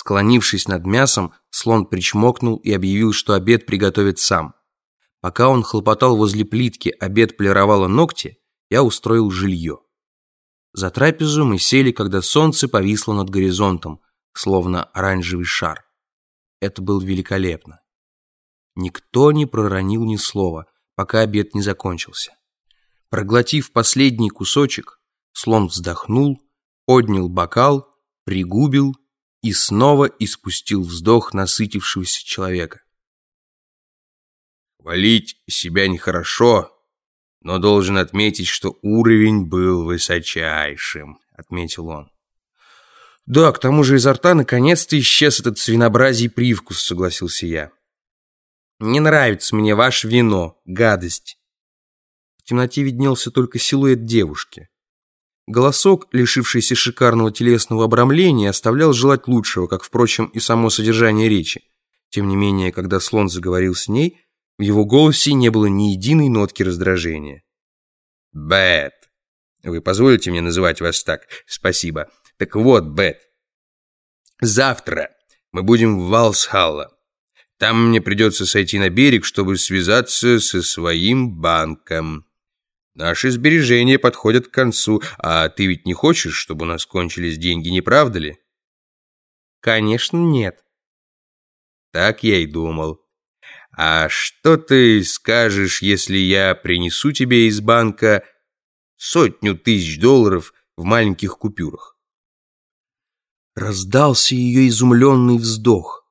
Склонившись над мясом, слон причмокнул и объявил, что обед приготовит сам. Пока он хлопотал возле плитки, обед полировала ногти, я устроил жилье. За трапезу мы сели, когда солнце повисло над горизонтом, словно оранжевый шар. Это было великолепно. Никто не проронил ни слова, пока обед не закончился. Проглотив последний кусочек, слон вздохнул, поднял бокал, пригубил и снова испустил вздох насытившегося человека. Хвалить себя нехорошо, но должен отметить, что уровень был высочайшим, отметил он. Да, к тому же изо рта наконец-то исчез этот свинообразий привкус, согласился я. Не нравится мне ваше вино, гадость. В темноте виднелся только силуэт девушки. Голосок, лишившийся шикарного телесного обрамления, оставлял желать лучшего, как, впрочем, и само содержание речи. Тем не менее, когда слон заговорил с ней, в его голосе не было ни единой нотки раздражения. «Бет, вы позволите мне называть вас так? Спасибо. Так вот, Бет, завтра мы будем в Валсхалла. Там мне придется сойти на берег, чтобы связаться со своим банком». Наши сбережения подходят к концу, а ты ведь не хочешь, чтобы у нас кончились деньги, не правда ли? Конечно, нет. Так я и думал. А что ты скажешь, если я принесу тебе из банка сотню тысяч долларов в маленьких купюрах? Раздался ее изумленный вздох.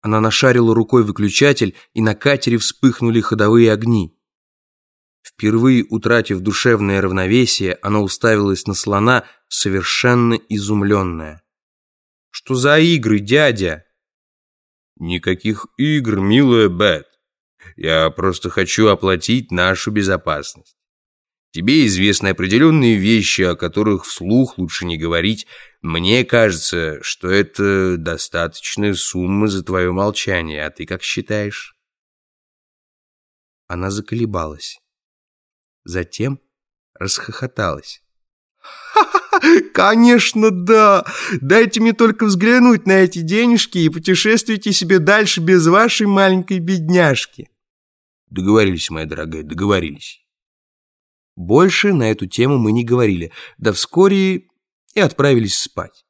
Она нашарила рукой выключатель, и на катере вспыхнули ходовые огни. Впервые утратив душевное равновесие, она уставилась на слона, совершенно изумленная. «Что за игры, дядя?» «Никаких игр, милая Бет. Я просто хочу оплатить нашу безопасность. Тебе известны определенные вещи, о которых вслух лучше не говорить. Мне кажется, что это достаточная сумма за твое молчание, а ты как считаешь?» Она заколебалась. Затем расхохоталась. Конечно, да! Дайте мне только взглянуть на эти денежки и путешествуйте себе дальше без вашей маленькой бедняжки!» «Договорились, моя дорогая, договорились!» Больше на эту тему мы не говорили, да вскоре и отправились спать.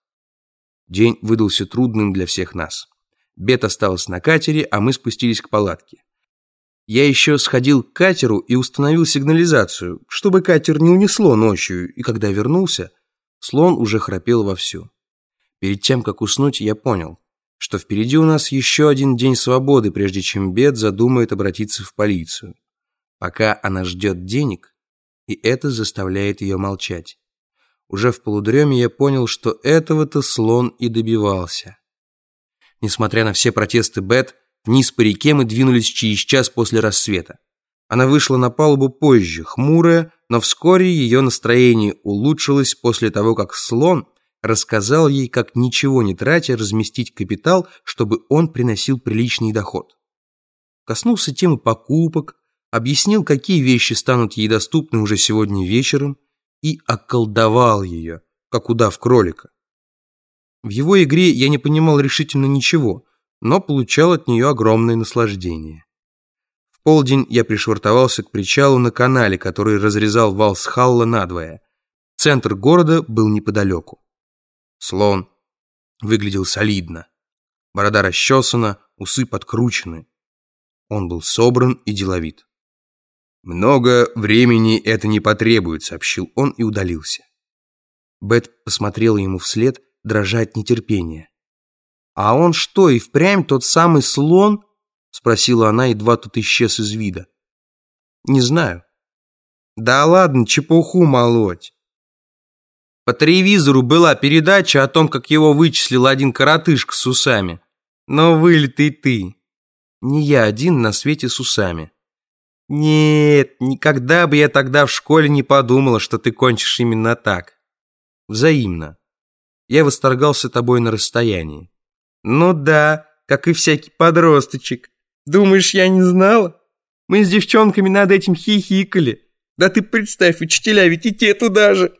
День выдался трудным для всех нас. Бет осталась на катере, а мы спустились к палатке. Я еще сходил к катеру и установил сигнализацию, чтобы катер не унесло ночью, и когда вернулся, слон уже храпел вовсю. Перед тем, как уснуть, я понял, что впереди у нас еще один день свободы, прежде чем Бет задумает обратиться в полицию. Пока она ждет денег, и это заставляет ее молчать. Уже в полудреме я понял, что этого-то слон и добивался. Несмотря на все протесты Бет, Вниз по реке мы двинулись через час после рассвета. Она вышла на палубу позже, хмурая, но вскоре ее настроение улучшилось после того, как слон рассказал ей, как ничего не тратя разместить капитал, чтобы он приносил приличный доход. Коснулся темы покупок, объяснил, какие вещи станут ей доступны уже сегодня вечером, и околдовал ее, как удав кролика. В его игре я не понимал решительно ничего – но получал от нее огромное наслаждение. В полдень я пришвартовался к причалу на канале, который разрезал вал с Халла надвое. Центр города был неподалеку. Слон выглядел солидно. Борода расчесана, усы подкручены. Он был собран и деловит. «Много времени это не потребует», — сообщил он и удалился. Бет посмотрела ему вслед, дрожа от нетерпения. «А он что, и впрямь тот самый слон?» Спросила она, едва тут исчез из вида. «Не знаю». «Да ладно, чепуху молоть». По телевизору была передача о том, как его вычислил один коротышка с усами. Но вылитый ты. Не я один на свете с усами. Нет, никогда бы я тогда в школе не подумала, что ты кончишь именно так. Взаимно. Я восторгался тобой на расстоянии. «Ну да, как и всякий подросточек. Думаешь, я не знала? Мы с девчонками над этим хихикали. Да ты представь, учителя ведь и те туда же!»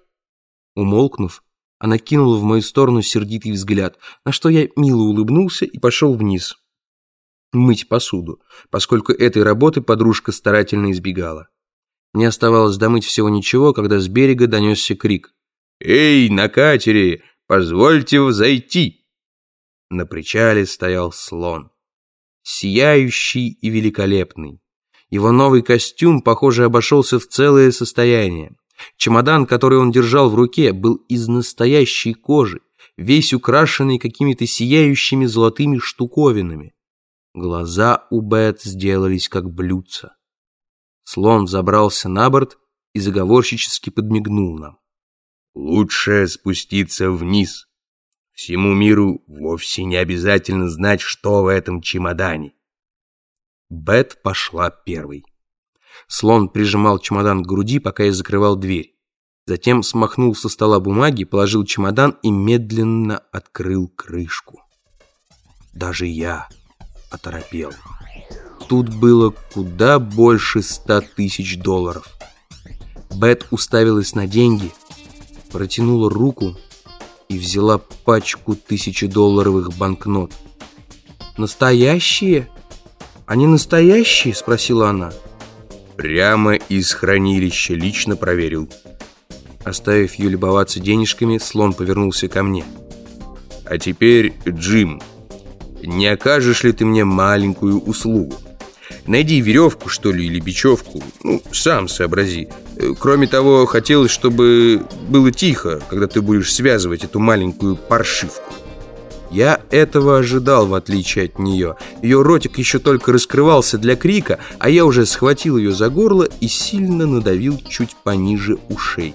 Умолкнув, Она кинула в мою сторону сердитый взгляд, на что я мило улыбнулся и пошел вниз. Мыть посуду, поскольку этой работы подружка старательно избегала. Мне оставалось домыть всего ничего, когда с берега донесся крик. «Эй, на катере! Позвольте зайти!» На причале стоял слон. Сияющий и великолепный. Его новый костюм, похоже, обошелся в целое состояние. Чемодан, который он держал в руке, был из настоящей кожи, весь украшенный какими-то сияющими золотыми штуковинами. Глаза у Бет сделались как блюдца. Слон забрался на борт и заговорщически подмигнул нам. «Лучше спуститься вниз. Всему миру вовсе не обязательно знать, что в этом чемодане». Бет пошла первой. Слон прижимал чемодан к груди, пока я закрывал дверь. Затем смахнул со стола бумаги, положил чемодан и медленно открыл крышку. Даже я оторопел. Тут было куда больше ста тысяч долларов. Бет уставилась на деньги, протянула руку и взяла пачку тысячедолларовых банкнот. «Настоящие? Они настоящие?» – спросила она. Прямо из хранилища лично проверил. Оставив ее любоваться денежками, слон повернулся ко мне. А теперь, Джим, не окажешь ли ты мне маленькую услугу? Найди веревку, что ли, или бечевку. Ну, сам сообрази. Кроме того, хотелось, чтобы было тихо, когда ты будешь связывать эту маленькую паршивку. Я этого ожидал, в отличие от нее. Ее ротик еще только раскрывался для крика, а я уже схватил ее за горло и сильно надавил чуть пониже ушей.